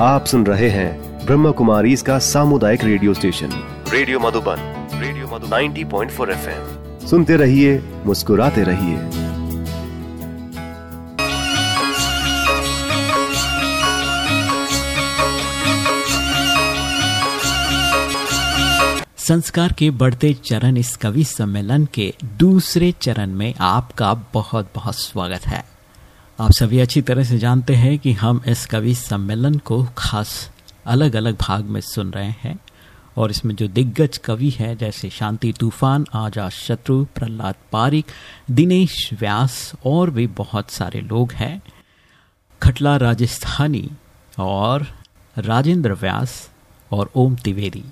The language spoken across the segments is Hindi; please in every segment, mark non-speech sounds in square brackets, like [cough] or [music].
आप सुन रहे हैं ब्रह्म कुमारी इसका सामुदायिक radio station. Radio Madhuban radio Madhuban. 90.4 FM. सुनते रहिए मुस्कुराते रहिए। संस्कार के बढ़ते चरण इस कवि सम्मेलन के दूसरे चरण में आपका बहुत बहुत स्वागत है। आप सभी अच्छी तरह से जानते हैं कि हम इस कवि सम्मेलन को खास अलग अलग भाग में सुन रहे हैं और इसमें जो दिग्गज कवि हैं, जैसे शांति तूफ़ान, आज़ाद शत्रु, प्रहलाद पारिक, दिनेश व्यास और भी बहुत सारे लोग हैं। खटला राजस्थानी और राजेंद्र व्यास और ओम त्रिवेदी।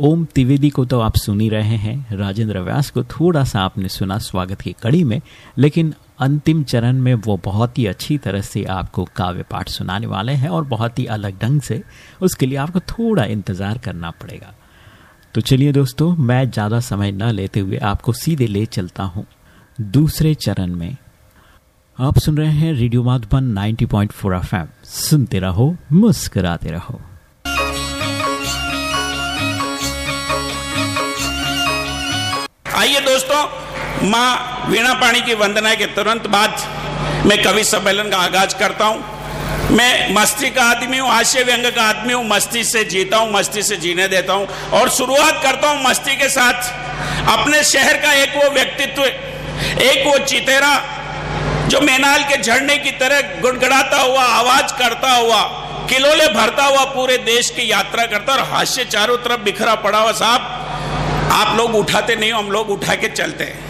ओम त्रिवेदी को तो आप सुन ही रहे हैं। राजेंद्र व्यास को थोड़ा सा आपने सुना, स्वागत की कड़ी में, लेकिन अंतिम चरण में वो बहुत ही अच्छी तरह से आपको काव्य पाठ सुनाने वाले हैं और बहुत ही अलग ढंग से उसके लिए आपको थोड़ा इंतज़ार करना पड़ेगा। तो चलिए दोस्तों, मैं ज़्यादा समय न लेते हुए आपको सीधे ले चलता हूँ दूसरे चरण में। आप सुन रहे हैं रेडियो माधुबन 90.4 एफएम। सुनते रहो, मुस्कराते रहो। आइए दोस्तों माँ वीणा पाणी की वंदना के तुरंत बाद मैं कवि सम्मेलन का आगाज़ करता हूँ। मैं मस्ती का आदमी हूँ हास्य व्यंग का आदमी हूँ, मस्ती से जीता हूँ, मस्ती से जीने देता हूँ और शुरुआत करता हूँ मस्ती के साथ। अपने शहर का एक वो व्यक्तित्व, एक वो चितेरा जो मैनाल के झरने की तरह गुड़गड़ाता हुआ, आवाज़ करता हुआ, किलोले भरता हुआ पूरे देश की यात्रा करता और हास्य चारों तरफ़ बिखरा पड़ा हुआ साहब। आप लोग उठाते नहीं हो, हम लोग उठा के चलते हैं।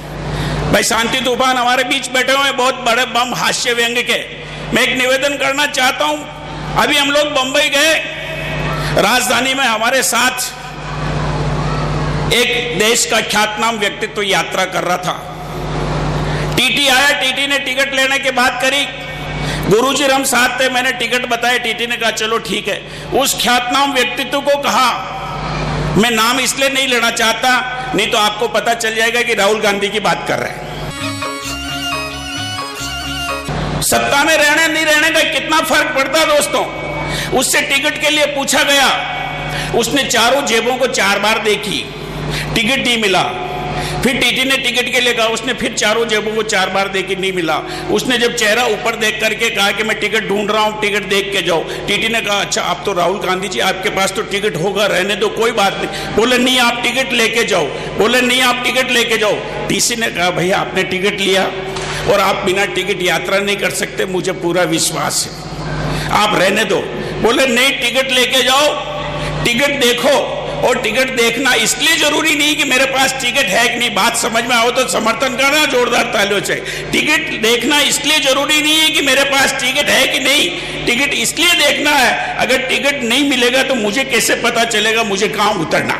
भाई शांति तूफ़ान हमारे बीच बैठे हुए बहुत बड़े बम हास्य व्यंग के। मैं एक निवेदन करना चाहता हूँ, अभी हम लोग बंबई गए, राजधानी में हमारे साथ एक देश का ख्यातनाम व्यक्तित्व यात्रा कर रहा था। टीटी आया, टीटी ने टिकट लेने की बात करी। गुरुजी, हम साथ थे, मैंने टिकट बताया, टीटी ने कहा, चलो ठीक है। उस ख्यातनाम व्यक्तित्व को कहा मैं नाम इसलिए नहीं लेना चाहता, नहीं तो आपको पता चल जाएगा कि राहुल गांधी की बात कर रहे हैं। सत्ता में रहने, नहीं रहने का कितना फ़र्क पड़ता दोस्तों? उससे टिकट के लिए पूछा गया। उसने चारों जेबों को चार बार देखी। टिकट नहीं मिला। फिर टीटी ने टिकट के लिए कहा, उसने फिर चारों जेबों को चार बार देख नहीं मिला। उसने जब चेहरा ऊपर देख करके कहा कि मैं टिकट ढूंढ रहा हूँ, टिकट देख के जाओ। टीटी ने कहा अच्छा आप तो राहुल गांधी जी, आपके पास तो टिकट होगा, रहने दो, कोई बात नहीं। बोले, नहीं, आप टिकट लेके जाओ। बोले, नहीं, आप टिकट लेके जाओ। टीसी ने कहा, भैया, आपने टिकट लिया और आप बिना टिकट यात्रा नहीं कर सकते, मुझे पूरा विश्वास है। आप रहने दो। बोले, नहीं, टिकट लेके जाओ। टिकट देखो। और टिकट देखना इसलिए ज़रूरी नहीं कि मेरे पास टिकट है कि नहीं। बात समझ में आओ तो समर्थन करना जोरदार तालियों से। टिकट देखना इसलिए ज़रूरी नहीं है कि मेरे पास टिकट है कि नहीं। टिकट इसलिए देखना है, अगर टिकट नहीं मिलेगा तो मुझे कैसे पता चलेगा? मुझे कहाँ उतरना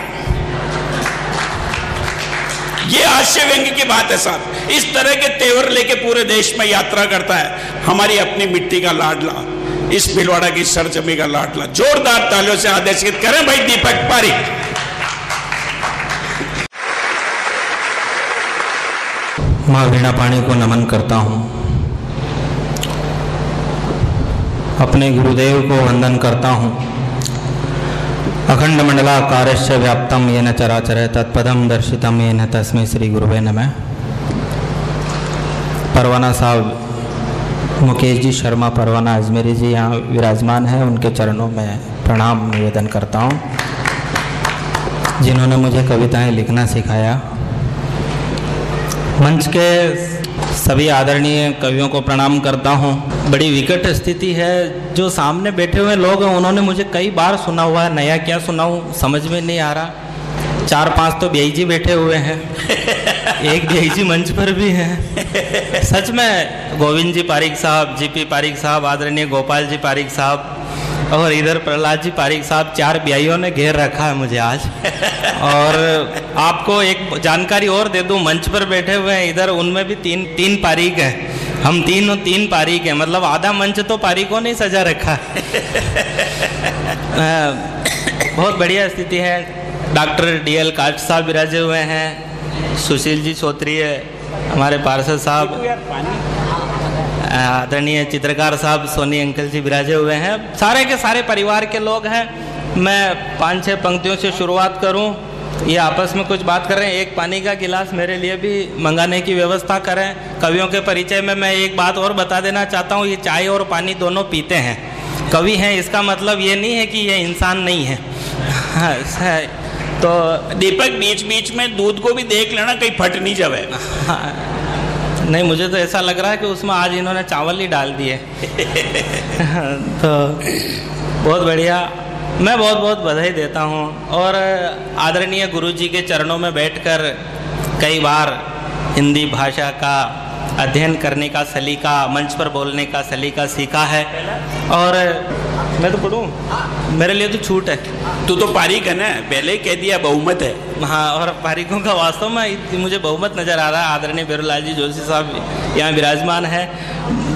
ये हास्य व्यंग की बात है साहब। इस तरह के तेवर लेके पूरे देश में यात्रा करता है। हमारी अपनी मिट्टी का लाडला। इस भिलवाड़ा की सरजमी का लाडला जोरदार तालियों से आदेशित करें भाई दीपक पारिक माँ वीणा पाणी को नमन करता हूँ। अपने गुरुदेव को वंदन करता हूँ। अखंड मंडलाकारस्य व्याप्तम ये न चराचर तत्पदम दर्शितम ये न तस्में श्री गुरुवे नमः। परवाना साहब मुकेश जी शर्मा परवाना अजमेरी जी यहाँ विराजमान है। उनके चरणों में प्रणाम निवेदन करता हूँ। जिन्होंने मुझे कविताएँ लिखना सिखाया। मंच के सभी आदरणीय कवियों को प्रणाम करता हूँ। बड़ी विकट स्थिति है। जो सामने बैठे हुए लोग हैं, उन्होंने मुझे कई बार सुना हुआ है। नया क्या सुनाऊँ? समझ में नहीं आ रहा। चार पाँच तो बेई जी बैठे हुए हैं। [laughs] एक बेई जी मंच पर भी हैं। सच में गोविंद जी पारिक साहब जीपी पारिक साहब आदरणीय गोपाल जी पारिक साहब और इधर प्रहलाद जी पारिक साहब चार ब्याइयों ने घेर रखा है मुझे आज। [laughs] और आपको एक जानकारी और दे दूँ मंच पर बैठे हुए हैं इधर उनमें भी तीन तीन पारिक हैं। हम तीन तीन पारिक हैं मतलब आधा मंच तो पारिकों ने सजा रखा है। [laughs] बहुत बढ़िया स्थिति है। डॉक्टर डी एल काट साहब विराजे हुए हैं। सुशील जी चौधरी हमारे पार्षद साहब। आदरणीय चित्रकार साहब सोनी अंकल जी विराजे हुए हैं। सारे के सारे परिवार के लोग हैं। मैं पाँच छः पंक्तियों से शुरुआत करूँ। ये आपस में कुछ बात कर। रहे हैं एक पानी का गिलास मेरे लिए भी मंगाने की व्यवस्था करें। कवियों के परिचय में मैं एक बात और बता देना चाहता हूँ। ये चाय और पानी दोनों पीते हैं। कवि हैं इसका मतलब ये नहीं है कि ये इंसान नहीं है हाँ, तो दीपक बीच बीच में दूध को भी देख लेना कहीं फट नहीं जावे। [laughs] नहीं मुझे तो ऐसा लग रहा है कि उसमें आज इन्होंने चावल ही डाल दिए। [laughs] तो बहुत बढ़िया। मैं बहुत बहुत बधाई देता हूँ। और आदरणीय गुरु जी के चरणों में बैठकर कई बार हिंदी भाषा का अध्ययन करने का सलीका मंच पर बोलने का सलीका सीखा है। और मैं तो पढ़ूँ मेरे लिए तो छूट है। तू तो पारिक है ना पहले ही कह दिया बहुमत है। हाँ और पारिकों का वास्तव में मुझे बहुमत नज़र आ रहा है। आदरणीय बेरूलाल जी जोशी साहब यहाँ विराजमान है।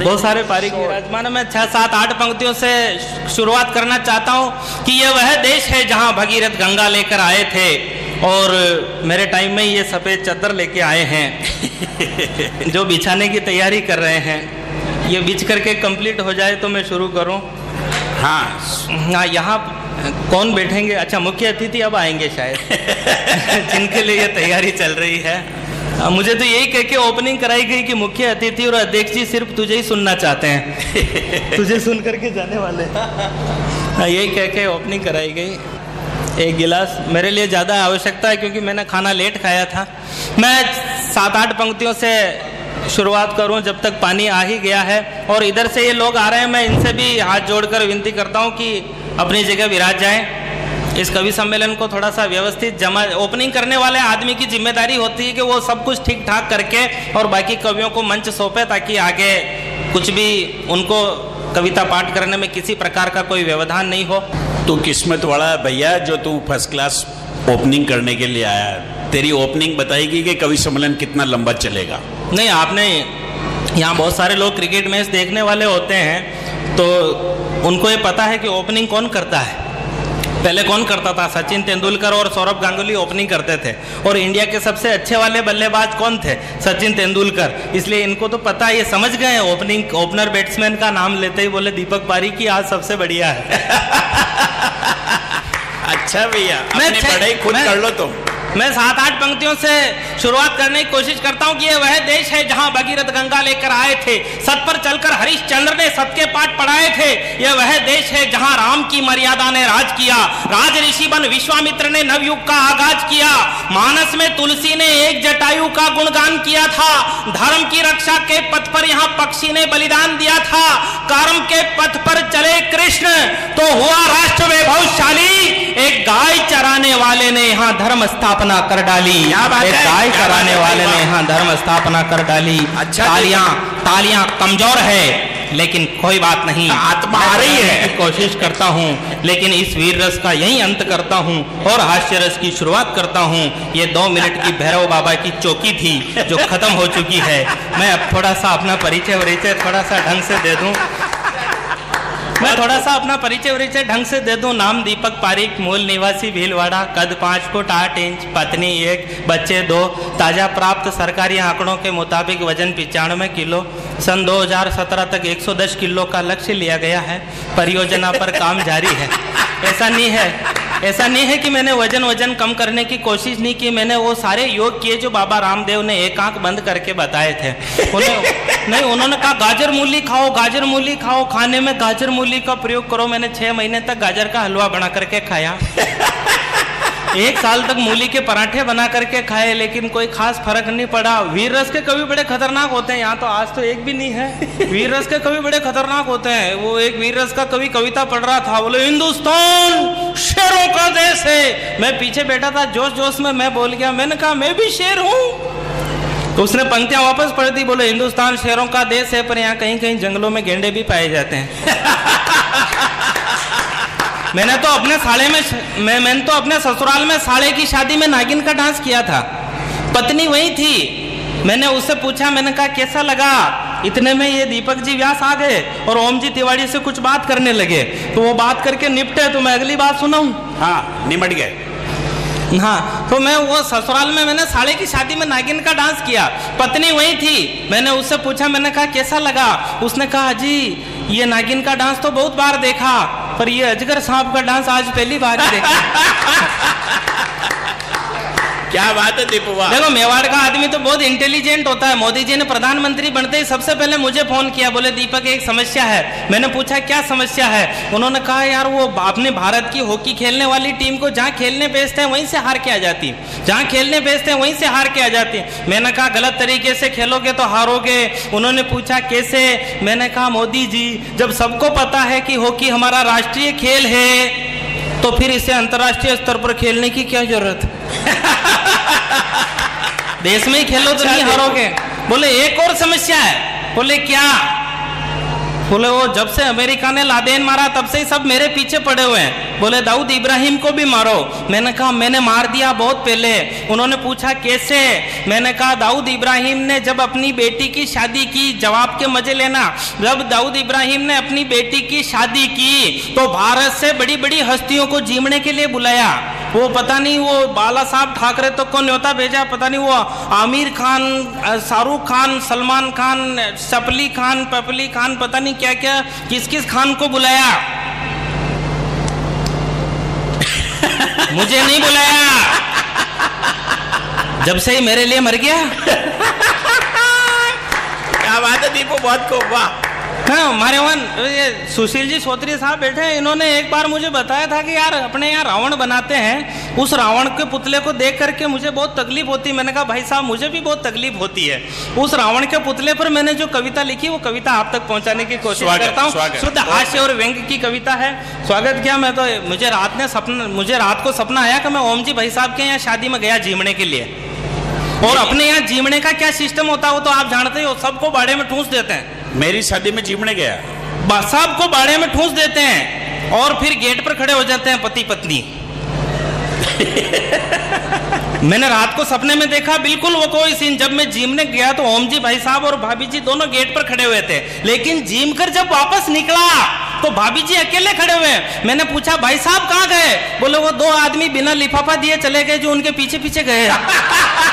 बहुत सारे पारिक विराजमान है। मैं छः सात आठ पंक्तियों से शुरुआत करना चाहता हूँ कि यह वह देश है जहाँ भगीरथ गंगा लेकर आए थे। और मेरे टाइम में ये सफ़ेद चद्दर लेके आए हैं जो बिछाने की तैयारी कर रहे हैं। ये बिछ करके कंप्लीट हो जाए तो मैं शुरू करूँ। हाँ। हाँ यहाँ कौन बैठेंगे? अच्छा मुख्य अतिथि अब आएँगे शायद [laughs] जिनके लिए ये तैयारी चल रही है। मुझे तो यही कह के ओपनिंग कराई गई कि मुख्य अतिथि और अध्यक्ष जी सिर्फ़ तुझे ही सुनना चाहते हैं। [laughs] तुझे सुन करके जाने वाले। हाँ यही कह के ओपनिंग कराई गई। एक गिलास मेरे लिए ज़्यादा आवश्यकता है क्योंकि मैंने खाना लेट खाया था। मैं सात आठ पंक्तियों से शुरुआत करूँ जब तक पानी आ ही गया है और इधर से ये लोग आ रहे हैं, मैं इनसे भी हाथ जोड़कर विनती करता हूँ कि अपनी जगह विराज जाएँ। इस कवि सम्मेलन को थोड़ा सा व्यवस्थित जमा ओपनिंग करने वाले आदमी की ज़िम्मेदारी होती है कि वो सब कुछ ठीक ठाक करके और बाकी कवियों को मंच सौंपे ताकि आगे कुछ भी उनको कविता पाठ करने में किसी प्रकार का कोई व्यवधान नहीं हो। तू किस्मत वाला भैया जो तू फ़र्स्ट क्लास ओपनिंग करने के लिए आया तेरी ओपनिंग बताएगी कि कवि सम्मेलन कितना लंबा चलेगा। नहीं आपने यहाँ बहुत सारे लोग क्रिकेट मैच देखने वाले होते हैं तो उनको ये पता है कि ओपनिंग कौन करता है। पहले कौन करता था? सचिन तेंदुलकर और सौरभ गांगुली ओपनिंग करते थे। और इंडिया के सबसे अच्छे वाले बल्लेबाज कौन थे? सचिन तेंदुलकर। इसलिए इनको तो पता ये समझ गए ओपनिंग ओपनर बैट्समैन का नाम लेते ही बोले दीपक पारी की आज सबसे बढ़िया है। [laughs] अच्छा भैया मैं पढ़ाई खुद कर लो तुम। तो। मैं सात आठ पंक्तियों से शुरुआत करने की कोशिश करता हूँ कि ये वह देश है जहाँ भगीरथ गंगा लेकर आए थे। सत पर चलकर हरिश्चंद्र ने सबके पाठ पढ़ाए थे। यह वह देश है जहाँ राम की मर्यादा ने राज किया। राज ऋषि बन विश्वामित्र ने नवयुग का आगाज़ किया। मानस में तुलसी ने एक जटायु का गुणगान किया था। धर्म की रक्षा के पथ पर यहाँ पक्षी ने बलिदान दिया था। कर्म के पथ पर चले कृष्ण। तो हुआ राष्ट्र वैभवशाली। एक गाय चराने वाले ने यहाँ धर्म स्थापना स्थापना कर डाली। एक गाय कराने वाले ने यहाँ धर्म स्थापना कर डाली। अच्छा तालियाँ तालियाँ कमज़ोर है लेकिन कोई बात नहीं। आत्मा आ रही है? कोशिश करता हूँ लेकिन इस वीर रस का यही अंत करता हूँ और हास्य रस की शुरुआत करता हूँ। ये दो मिनट की भैरव बाबा की चौकी थी जो खत्म हो चुकी है। मैं अब थोड़ा सा अपना परिचय वरिचय थोड़ा सा ढंग से दे दूँ। मैं थोड़ा सा अपना परिचय वरिचय ढंग से दे दूँ। नाम दीपक पारिक, मूल निवासी भीलवाड़ा, कद पाँच फुट आठ इंच, पत्नी एक, बच्चे दो, ताज़ा प्राप्त सरकारी आंकड़ों के मुताबिक वज़न पिचानवे किलो, सन 2017 तक 110 किलो का लक्ष्य लिया गया है। परियोजना पर काम जारी है। ऐसा नहीं है ऐसा नहीं है कि मैंने वज़न वज़न कम करने की कोशिश नहीं की, मैंने वो सारे योग किए जो बाबा रामदेव ने एक आँख बंद करके बताए थे। उन्हें नहीं, उन्होंने कहा, गाजर मूली खाओ, गाजर मूली खाओ, खाने में गाजर मूली का प्रयोग करो। मैंने छह महीने तक गाजर का हलवा बना करके खाया। एक साल तक मूली के पराठे बना करके खाए, लेकिन कोई खास फ़र्क नहीं पड़ा। वीर रस के कवि बड़े खतरनाक होते हैं। यहाँ तो आज तो एक भी नहीं है। वीर रस के कवि बड़े खतरनाक होते हैं। वो एक वीर रस का कवि कविता पढ़ रहा था। बोले, हिंदुस्तान, शेरों का देश है। मैं पीछे बैठा था जोश जोश में मैं बोल गया, मैंने कहा, मैं भी शेर हूँ। तो उसने पंक्तियाँ वापस पढ़ दी। बोले, हिंदुस्तान, शेरों का देश है। पर यहाँ कहीं कहीं जंगलों में गेंडे भी पाए जाते हैं। [laughs] मैंने तो अपने साले में मैं मैंने तो अपने ससुराल में साले की शादी में नागिन का डांस किया था। पत्नी वही थी। मैंने उससे पूछा मैंने कहा कैसा लगा? इतने में ये दीपक जी व्यास आ गए और ओम जी तिवारी से कुछ बात करने लगे। तो वो बात करके निपटे तो मैं अगली बात सुनाऊं? हाँ निमट गए। हाँ तो मैं वो ससुराल में मैंने साले की शादी में नागिन का डांस किया। पत्नी वही थी। मैंने उससे पूछा मैंने कहा कैसा लगा? उसने कहा जी ये नागिन का डांस तो बहुत बार देखा। पर ये अजगर सांप का डांस आज पहली बार देखा। [laughs] क्या बात है, दीपू देखो, मेवाड़ का आदमी तो बहुत इंटेलिजेंट होता है। मोदी जी ने प्रधानमंत्री बनते ही सबसे पहले मुझे फ़ोन किया, बोले, दीपक, एक समस्या है। मैंने पूछा, क्या समस्या है? उन्होंने कहा, यार, वो अपने भारत की हॉकी खेलने वाली टीम को जहाँ खेलने भेजते हैं, वहीं से हार के आ जाती जहाँ खेलने भेजते हैं, वहीं से हार के आ जाती मैंने कहा, गलत तरीके से खेलोगे तो हारोगे। उन्होंने पूछा, कैसे? मैंने कहा, मोदी जी, जब सबको पता है कि हॉकी हमारा राष्ट्रीय खेल है तो फिर इसे अंतर्राष्ट्रीय स्तर पर खेलने की क्या ज़रूरत [laughs] देश में ही खेलो तो नहीं हारोगे। बोले एक और समस्या है। बोले क्या? बोले वो जब से अमेरिका ने लादेन मारा तब से ही सब मेरे पीछे पड़े हुए हैं। बोले दाऊद इब्राहिम को भी मारो। मैंने कहा मैंने मार दिया बहुत पहले। उन्होंने पूछा कैसे? मैंने कहा दाऊद इब्राहिम ने जब अपनी बेटी की शादी की जवाब के मज़े लेना। जब दाऊद इब्राहिम ने अपनी बेटी की शादी की तो भारत से बड़ी बड़ी हस्तियों को जीवने के लिए बुलाया। वो पता नहीं, वो बाला साहब ठाकरे तो कौन न्योता भेजा, पता नहीं, वो आमिर खान शाहरुख खान, सलमान खान, सपली खान, पपली खान, पता नहीं क्या क्या किस किस खान को बुलाया? मुझे नहीं बुलाया। जब से ही मेरे लिए मर गया। [laughs] क्या बात है, दीपू, बहुत को वाह। हाँ हमारे वहाँ ये सुशील जी सोत्री साहब बैठे हैं इन्होंने एक बार मुझे बताया था कि यार अपने यहाँ रावण बनाते हैं। उस रावण के पुतले को देख करके मुझे बहुत तकलीफ़ होती। है मैंने कहा भाई साहब मुझे भी बहुत तकलीफ़ होती है। उस रावण के पुतले पर मैंने जो कविता लिखी वो कविता आप तक पहुँचाने की कोशिश करता हूँ। शुद्ध हास्य और व्यंग की कविता है। स्वागत किया मैं तो मुझे रात ने सपना मुझे रात को सपना आया कि मैं ओम जी भाई साहब के यहाँ शादी में गया जीवने के लिए। और अपने यहाँ जीवने का क्या सिस्टम होता है वो तो आप जानते हो सबको बाड़े में ठूस देते हैं। मेरी शादी में जीवने गया। साहब को बाड़े में ठूस देते हैं और फिर गेट पर खड़े हो जाते हैं पति पत्नी। [laughs] मैंने रात को सपने में देखा बिल्कुल वो कोई सीन जब मैं जिम ने गया तो ओम जी भाई साहब और भाभी जी दोनों गेट पर खड़े हुए थे। लेकिन जिम कर जब वापस निकला तो भाभी जी अकेले खड़े हुए मैंने पूछा भाई साहब कहाँ गए? बोले वो दो आदमी बिना लिफाफा दिए चले गए जो उनके पीछे पीछे गए [laughs]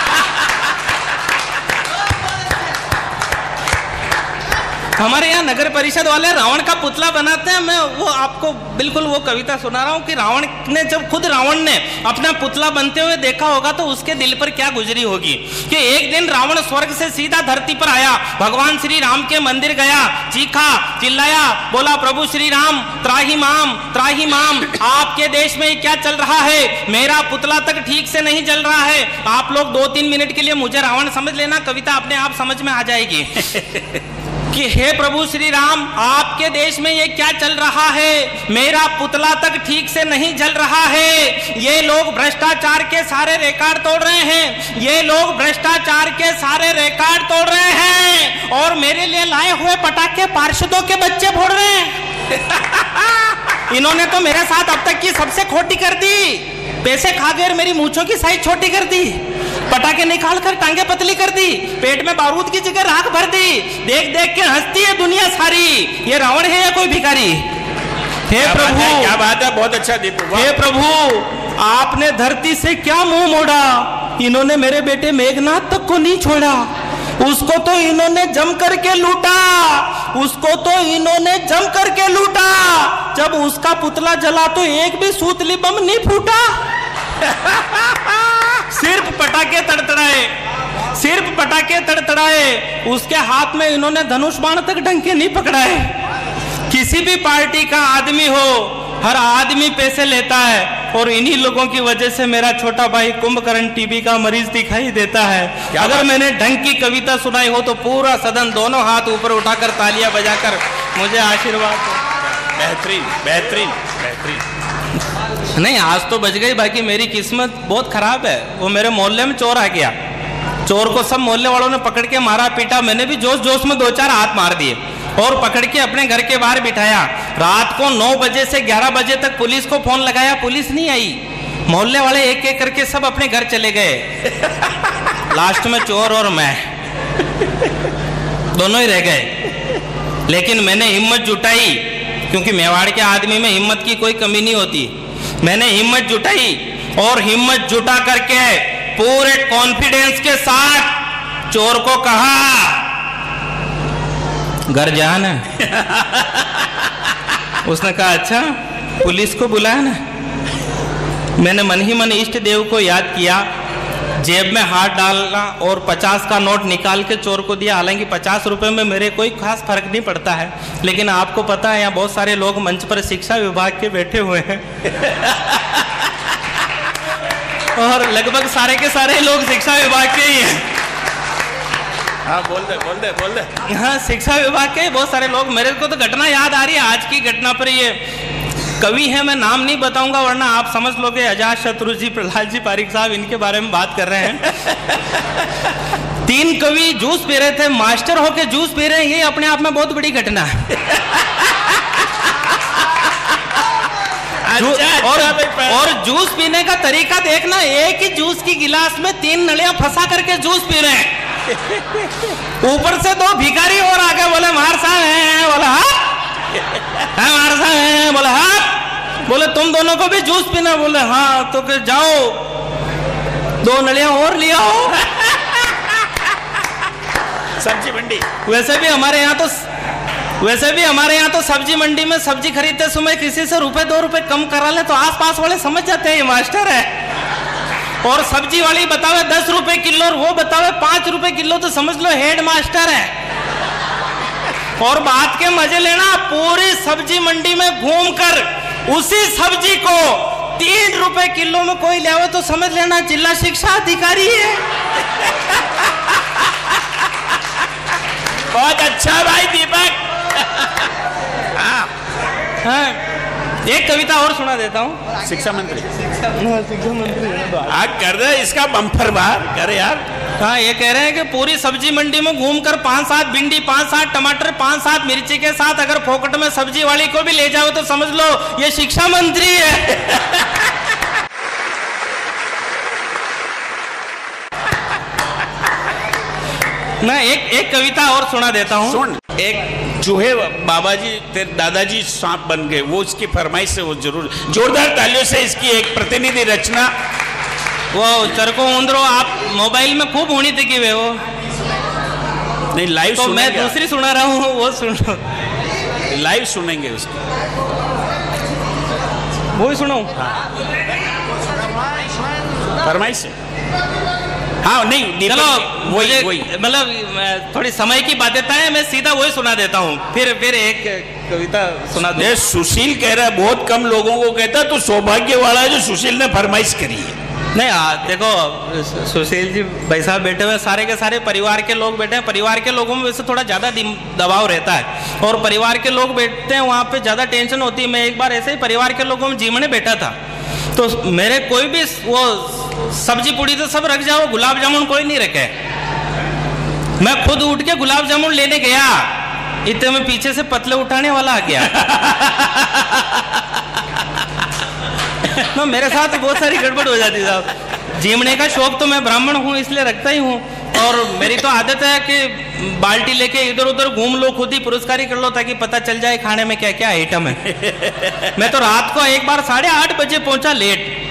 हमारे यहाँ नगर परिषद वाले रावण का पुतला बनाते हैं। मैं वो आपको बिल्कुल वो कविता सुना रहा हूँ कि रावण ने जब खुद रावण ने अपना पुतला बनते हुए देखा होगा तो उसके दिल पर क्या गुजरी होगी? कि एक दिन रावण स्वर्ग से सीधा धरती पर आया। भगवान श्री राम के मंदिर गया। चीखा, चिल्लाया, बोला, प्रभु श्री राम, त्राही माम त्राही माम, आपके देश में क्या चल रहा है? मेरा पुतला तक ठीक से नहीं चल रहा है। आप लोग दो तीन मिनट के लिए मुझे रावण समझ लेना। कविता अपने आप समझ में आ जाएगी। [laughs] कि हे प्रभु श्री राम आपके देश में ये क्या चल रहा है? मेरा पुतला तक ठीक से नहीं जल रहा है। ये लोग भ्रष्टाचार के सारे रिकॉर्ड तोड़ रहे हैं। ये लोग भ्रष्टाचार के सारे रिकॉर्ड तोड़ रहे हैं। और मेरे लिए लाए हुए पटाखे पार्षदों के बच्चे फोड़ रहे हैं। [laughs] इन्होंने तो मेरे साथ अब तक की सबसे खोटी कर दी। पैसे खा गए मेरी मूछों की साइज़ छोटी कर दी। पटाखे निकाल कर टांगे पतली कर दी पेट में बारूद की जगह राख भर दी देख देख के हंसती है दुनिया सारी। ये रावण है या कोई भिखारी? हे प्रभु क्या बात है बहुत अच्छा दीपू हे प्रभु आपने धरती से क्या मुँह मोड़ा? इन्होंने मेरे बेटे मेघनाथ तक को नहीं छोड़ा। उसको तो इन्होंने जम करके लूटा। उसको तो इन्होंने जम करके लूटा। जब उसका पुतला जला तो एक भी सूतली बम नहीं फूटा। [laughs] सिर्फ़ पटाखे तड़तड़ाए। सिर्फ़ पटाखे तड़तड़ाए। उसके हाथ में इन्होंने धनुष बाण तक ढंग नहीं पकड़ाए। किसी भी पार्टी का आदमी हो हर आदमी पैसे लेता है और इन्हीं लोगों की वजह से मेरा छोटा भाई कुंभकर्ण टीबी का मरीज़ दिखाई देता है। अगर मैंने ढंग की कविता सुनाई हो तो पूरा सदन दोनों हाथ ऊपर उठाकर तालियाँ बजाकर मुझे आशीर्वाद बेहतरीन बेहतरीन बेहतरीन। नहीं, आज तो बच गई, बाकी मेरी किस्मत बहुत खराब है। वो मेरे मोहल्ले में चोर आ गया। चोर को सब मोहल्ले वालों ने पकड़ के मारा, पीटा। मैंने भी जोश जोश में दो चार हाथ मार दिए और पकड़ के अपने घर के बाहर बिठाया। रात को नौ बजे से ग्यारह बजे तक पुलिस को फ़ोन लगाया। पुलिस नहीं आई। मोहल्ले वाले एक एक करके सब अपने घर चले गए। लास्ट में चोर और मैं। दोनों ही रह गए। लेकिन मैंने हिम्मत जुटाई, क्योंकि मेवाड़ के आदमी में हिम्मत की कोई कमी नहीं होती। मैंने हिम्मत जुटाई और हिम्मत जुटा करके पूरे कॉन्फिडेंस के साथ चोर को कहा, घर जाना। [laughs] उसने कहा अच्छा पुलिस को बुलाया ना मैंने मन ही मन इष्ट देव को याद किया। जेब में हाथ डालना और पचास का नोट निकाल के चोर को दिया। हालाँकि पचास रुपए में मेरे कोई खास फ़र्क नहीं पड़ता है लेकिन आपको पता है यहाँ बहुत सारे लोग मंच पर शिक्षा विभाग के बैठे हुए हैं। [laughs] और लगभग सारे के सारे लोग शिक्षा विभाग के ही हैं। हाँ बोल दे बोल दे बोल दे। हाँ शिक्षा विभाग के बहुत सारे लोग। मेरे को तो घटना याद आ रही है आज की घटना पर ये कवि है मैं नाम नहीं बताऊँगा वरना आप समझ लोगे अजात शत्रु जी प्रहलाद जी पारिक साहब इनके बारे में बात कर रहे हैं। [laughs] तीन कवि जूस पी रहे थे मास्टर होके जूस पी रहे हैं ये अपने आप में बहुत बड़ी घटना है। अच्छा और, अच्छा और जूस पीने का तरीका देखना एक ही जूस की गिलास में तीन नलियाँ फंसा करके जूस पी रहे हैं। ऊपर से दो भिखारी और आके बोले मार साहब हैं बोले हाँ? है बोले हाँ? बोले तुम दोनों को भी जूस पीना बोले हाँ तो फिर जाओ। दो नलिया और लिया आओ। सब्ज़ी मंडी। वैसे भी हमारे यहाँ तो वैसे भी हमारे यहाँ तो सब्ज़ी मंडी में सब्ज़ी खरीदते समय किसी से रुपए दो रुपए कम करा ले तो आसपास वाले समझ जाते हैं ये मास्टर है। और सब्ज़ी वाली बतावे दस रुपए किलो और वो बतावे पाँच रुपए किलो तो समझ लो हेड मास्टर है। और बात के मज़े लेना पूरी सब्ज़ी मंडी में घूमकर उसी सब्ज़ी को तीन रुपए किलो में कोई ले तो समझ लेना जिला शिक्षा अधिकारी है। [laughs] बहुत अच्छा भाई दीपक। [laughs] हाँ एक कविता और सुना देता हूँ। शिक्षा मंत्री। [laughs] हाँ कर दे इसका बम्पर बाहर करे यार। हाँ ये कह रहे हैं कि पूरी सब्ज़ी मंडी में घूमकर पाँच सात भिंडी, पाँच सात टमाटर, पाँच सात मिर्ची के साथ अगर फोकट में सब्ज़ी वाली को भी ले जाओ तो समझ लो ये शिक्षा मंत्री है। मैं एक एक कविता और सुना देता हूँ। सुन। एक चूहे बाबा जी दादाजी सांप बन गए, वो इसकी फरमाइश से वो ज़रूर जोरदार तालियों से इसकी एक प्रतिनिधि रचना वो चरको उंदरो आप मोबाइल में खूब होनी थी कि वे वो नहीं लाइव तो मैं दूसरी सुना रहा हूँ वो सुन। लाइव सुनेंगे उसको। वो ही। सुनाऊं फरमाइश हाँ नहीं चलो वही वही। मतलब थोड़ी समय की बाध्यता है मैं सीधा वही सुना देता हूँ। फिर फिर एक कविता सुना दूँ। सुशील कह रहा है बहुत कम लोगों को कहता है, तू सौभाग्य वाला है जो सुशील ने फरमाइश करी है। नहीं आ, देखो सुशील जी भाई साहब बैठे हुए सारे के सारे परिवार के लोग बैठे हैं परिवार के लोगों में वैसे थोड़ा ज़्यादा दबाव रहता है। और परिवार के लोग बैठते हैं वहाँ पे ज़्यादा टेंशन होती है। मैं एक बार ऐसे ही परिवार के लोगों में जीवने बैठा था। तो मेरे कोई भी वो सब्ज़ी पूड़ी तो सब रख जाओ गुलाब जामुन कोई नहीं रखे। मैं खुद उठ के गुलाब जामुन लेने गया। इतने में पीछे से पतले उठाने वाला आ गया। [laughs] [laughs] ना मेरे साथ बहुत सारी गड़बड़ हो जाती साहब। जीवने का शौक तो मैं ब्राह्मण हूँ, इसलिए रखता ही हूँ। और मेरी तो आदत है कि बाल्टी लेके इधर उधर घूम लो, खुद ही पुरस्कार ही कर लो ताकि पता चल जाए खाने में क्या क्या आइटम है। मैं तो रात को एक बार साढ़े आठ बजे पहुँचा लेट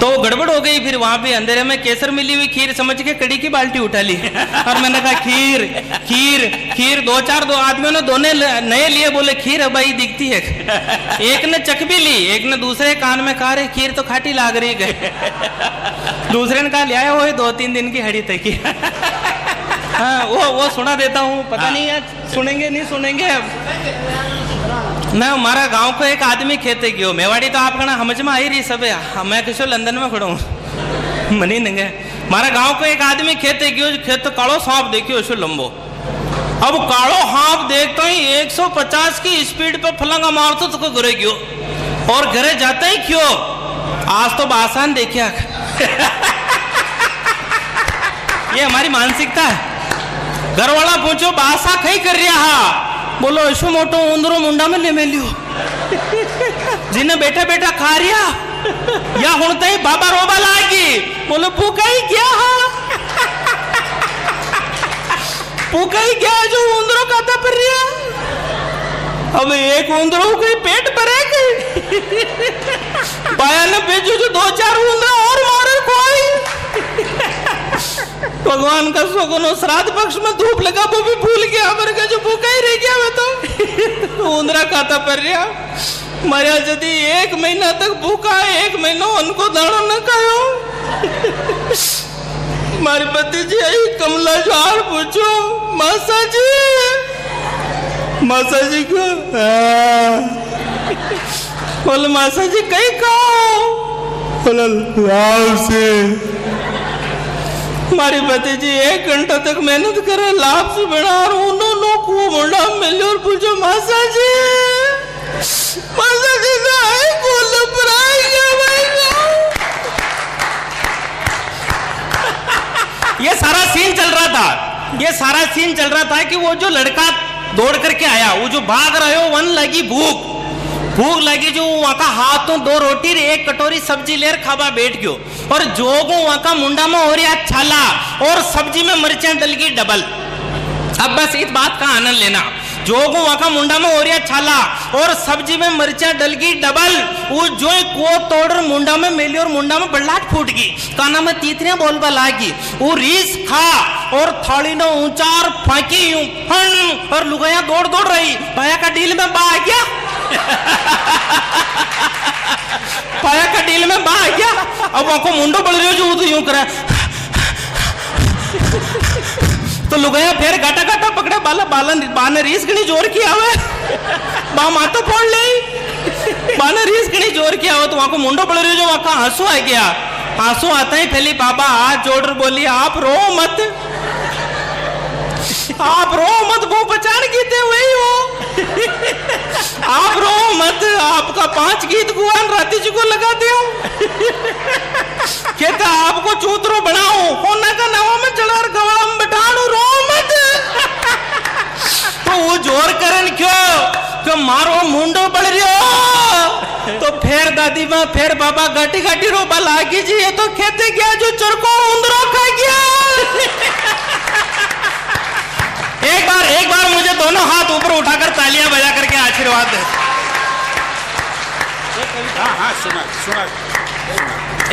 तो गड़बड़ हो गई फिर वहाँ पे अंधेरे में केसर मिली हुई खीर समझ के कड़ी की बाल्टी उठा ली। और मैंने कहा खीर खीर खीर दो चार दो आदमियों ने दोने नए लिए बोले खीर अब भाई दिखती है। एक ने चक भी ली एक ने दूसरे कान में कहा रे खीर तो खाटी लाग रही गई दूसरे ने कहा ले आया वो दो तीन दिन की हड़ी तक की। हाँ वो वो सुना देता हूँ पता नहीं है सुनेंगे नहीं सुनेंगे। मैं हमारा गाँव को एक आदमी खेते गयो, मेवाड़ी तो आप कहना समझ में आई रही सब है। मैं किशो लंदन में खड़ा [laughs] मनी नंगे। हमारा गाँव को एक आदमी खेते गयो, खेत तो कालो सांप देखियो उसो लंबो। अब कालो सांप देखता ही 150 की स्पीड पे फलंगा मारतो तो को घरे गयो। और घरे जाते ही क्यों? आज तो बासान देखिया। [laughs] ये हमारी मानसिकता है। घर वाला पूछो, बासा कहीं कर रहा हा? बोलो ऐसो मोटो उंदरो मुंडा में ले मेलियो। जिन्हें बैठा बैठा खा रिया, या हुण तई बाबा रोबा लागी। बोलो भूखा ही क्या हा? भूखा ही क्या जो उंदरो खाता पर रिया? अब एक उंदरो कोई पेट भरे गई। बाया ने भेजो जो दो चार उंदरा भगवान का सोगनो श्राद्ध पक्ष में धूप लगा, वो भी भूल गया। मेरे का जो भूखा ही रह गया मैं तो। [laughs] उंदरा खाता पर रहा। मरिया यदि एक महीना तक भूखा है, एक महीना उनको दाणो न खायो [laughs] मारे पति जी आई कमला झाड़ पूछो, मासा जी। [laughs] मासा जी को बोले, मासा जी, कहीं खाओ? बोला लाव से। मारी पति जी, एक घंटा तक मेहनत करे, लाभ से बना और उन्होंने को मुंडा मिले और पूछो मासा जी मासा जी तो आई बोल पर ये सारा सीन चल रहा था। ये सारा सीन चल रहा था कि वो जो लड़का दौड़ करके आया, वो जो भाग रहे हो, वन लगी भूख। भूख लगी जो वहाँ का हाथों दो रोटी, एक कटोरी सब्ज़ी लेर खाबा बैठ गयो। और जोगो वहाँ का मुंडा में हो रहा छाला और सब्ज़ी में मिर्चें डल गई डबल। अब बस इस बात का आनंद लेना। जोगो वहाँ का मुंडा में हो रहा छाला और सब्ज़ी में मिर्चा डल गई डबल, वो जो को तोड़ मुंडा में मेली और मुंडा में बल्लाट फूट गई। काना में तीतरिया बोल लागी। वो रीस खा और थाली ने ऊँचा और फाकी और लुगाया दौड़ दौड़ रही। पाया का डील में बा गया। पाया का डील में बा गया अब वहाँ को मुंडो बढ़ रही जो तो यूँ करे। तो लुगाया फिर गाटा गाटा पकड़े, बाला बाला बाने रीस गणी ज़ोर किया हुआ बा मातो फोड़ ले। बाने रीस गणी ज़ोर किया हुआ तो वहाँ को मुंडो पड़ रही जो वहाँ का आँसू आ गया आँसू आता ही पहली बाबा, हाथ जोड़ बोली, आप रो मत। आप रो मत वो पहचान गीते वही हो। आप रो मत, आपका पाँच गीत गुआन राती जी को लगा दे कहता, आपको चूतरो बनाओ होना का नावा में चढ़ा गवाम में बैठाड़ू रो मत। तो वो ज़ोर करन क्यों? क्यों मारो मुंडो बढ़ रही तो फिर दादी माँ, फिर बाबा गाटी गाटी रोबा लागी जी, ये तो खेते गया जो चरको उंदरो खा गया। एक बार एक बार मुझे दोनों हाथ ऊपर उठाकर तालियाँ बजा करके आशीर्वाद दे। हाँ हाँ सुना सुना।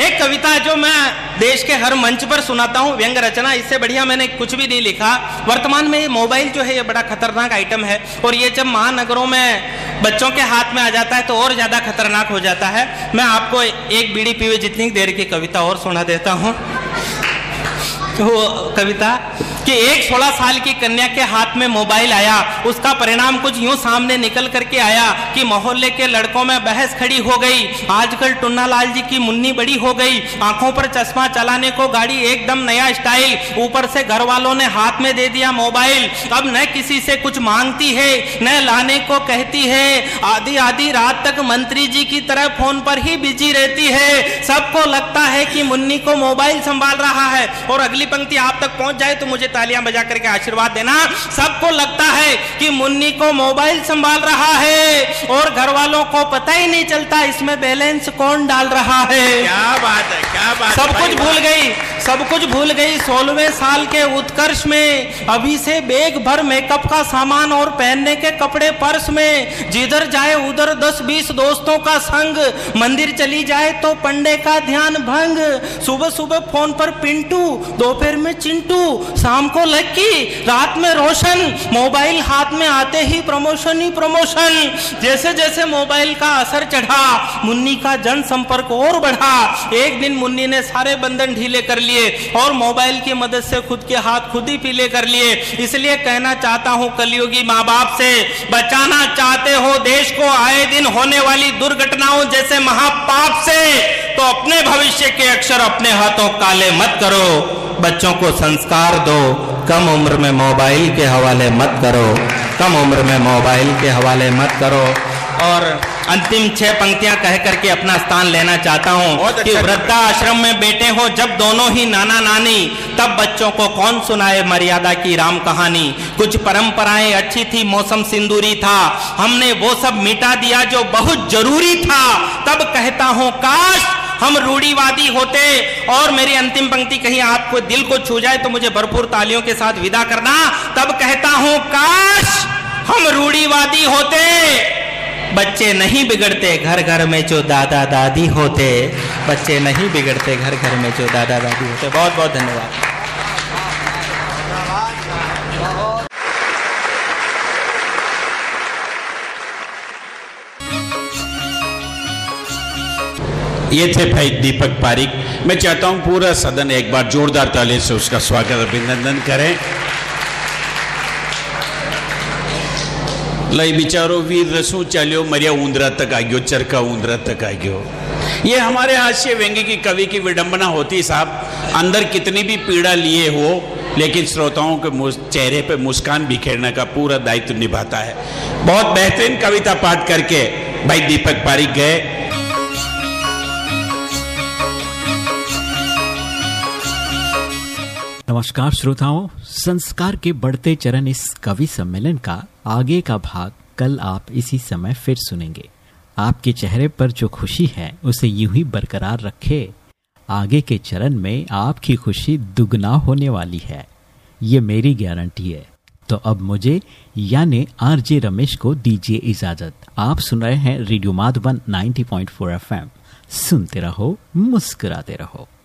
एक कविता जो मैं देश के हर मंच पर सुनाता हूँ व्यंग रचना इससे बढ़िया मैंने कुछ भी नहीं लिखा। वर्तमान में ये मोबाइल जो है ये बड़ा खतरनाक आइटम है। और ये जब महानगरों में बच्चों के हाथ में आ जाता है तो और ज़्यादा खतरनाक हो जाता है। मैं आपको एक बीड़ी पीवे जितनी देर की कविता और सुना देता हूँ। वो कविता कि एक सोलह साल की कन्या के हाथ में मोबाइल आया, उसका परिणाम कुछ यूँ सामने निकल करके आया कि मोहल्ले के लड़कों में बहस खड़ी हो गई। आजकल टुन्ना लाल जी की मुन्नी बड़ी हो गई। आँखों पर चश्मा चलाने को गाड़ी एकदम नया स्टाइल। ऊपर से घर वालों ने हाथ में दे दिया मोबाइल। अब न किसी से कुछ मांगती है, न लाने को कहती है। आधी आधी रात तक मंत्री जी की तरह फ़ोन पर ही बिज़ी रहती है। सबको लगता है कि मुन्नी को मोबाइल संभाल रहा है। और अगली पंक्ति आप तक पहुँच जाए तो मुझे तालियाँ बजा करके आशीर्वाद देना सबको लगता है कि मुन्नी को मोबाइल संभाल रहा है और घर वालों को पता ही नहीं चलता इसमें बैलेंस कौन डाल रहा है। क्या बात है क्या बात सब कुछ भूल गई सब कुछ भूल गई। सोलहवें साल के उत्कर्ष में अभी से बेग भर मेकअप का सामान और पहनने के कपड़े पर्स में। जिधर जाए उधर दस बीस दोस्तों का संग। मंदिर चली जाए तो पंडे का ध्यान भंग। सुबह सुबह फ़ोन पर पिंटू दोपहर में चिंटू शाम को लक्की रात में रोशन, मोबाइल हाथ में आते ही प्रमोशन ही प्रमोशन। जैसे जैसे मोबाइल का असर चढ़ा, मुन्नी का जन संपर्क और बढ़ा, एक दिन मुन्नी ने सारे बंधन ढीले कर लिए और मोबाइल की मदद से खुद के हाथ खुद ही पीले कर लिए। इसलिए कहना चाहता हूँ कलयुगी माँ बाप से, बचाना चाहते हो देश को आए दिन होने वाली दुर्घटनाओं जैसे महापाप से तो अपने भविष्य के अक्षर अपने हाथों काले मत करो। बच्चों को संस्कार दो। कम उम्र में मोबाइल के हवाले मत करो। कम उम्र में मोबाइल के हवाले मत करो। और अंतिम छह पंक्तियाँ कह करके अपना स्थान लेना चाहता हूँ कि अच्छा वृद्धा आश्रम में बेटे हो जब दोनों ही नाना नानी तब बच्चों को कौन सुनाए मर्यादा की राम कहानी? कुछ परंपराएँ अच्छी थी मौसम सिंदूरी था। हमने वो सब मिटा दिया जो बहुत ज़रूरी था। तब कहता हूँ काश हम रूढ़ीवादी होते और मेरी अंतिम पंक्ति कहीं आपको दिल को छू जाए तो मुझे भरपूर तालियों के साथ विदा करना। तब कहता हूँ, काश हम रूढ़ीवादी होते। बच्चे नहीं बिगड़ते घर घर में जो दादा दादी होते। बच्चे नहीं बिगड़ते घर घर में जो दादा दादी होते। बहुत बहुत धन्यवाद। ये थे भाई दीपक पारिक। मैं चाहता हूँ पूरा सदन एक बार जोरदार ताली से उसका स्वागत अभिनंदन करें। लय बिचारो वीर रसू चालियो, मरिया ऊंदरा तक आ गयो, चरखा ऊंदरा तक आ गयो। ये हमारे हास्य व्यंग्य की कवि की विडंबना होती साहब, अंदर कितनी भी पीड़ा लिए हो, लेकिन श्रोताओं के चेहरे पर मुस्कान बिखेरने का पूरा दायित्व निभाता है। बहुत बेहतरीन कविता पाठ करके भाई दीपक पारिक गए। नमस्कार श्रोताओं, संस्कार के बढ़ते चरण इस कवि सम्मेलन का आगे का भाग कल आप इसी समय फिर सुनेंगे। आपके चेहरे पर जो खुशी है, उसे यूँ ही बरकरार रखे। आगे के चरण में आपकी खुशी दुगना होने वाली है। ये मेरी गारंटी है। तो अब मुझे, यानी आरजे रमेश को दीजिए इजाज़त। आप सुन रहे हैं रेडियो माधवन 90.4 एफएम। सुनते रहो, मुस्कुराते रहो।